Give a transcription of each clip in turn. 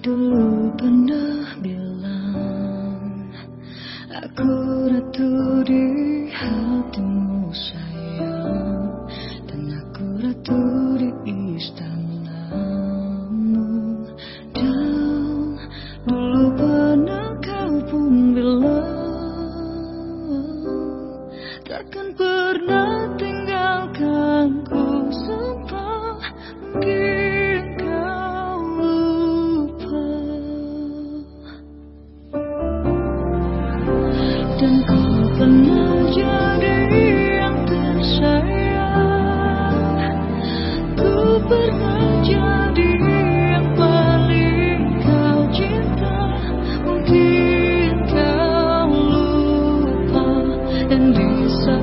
bertemu and do so.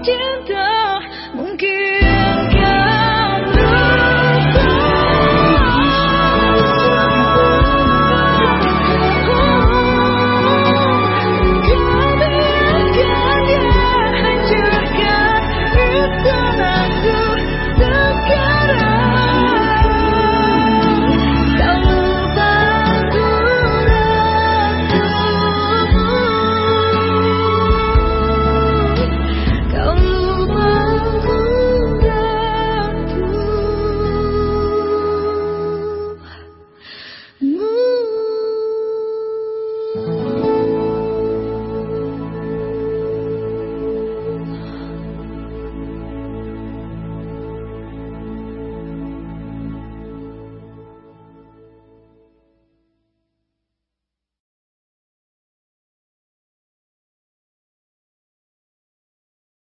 cinta. Mungkin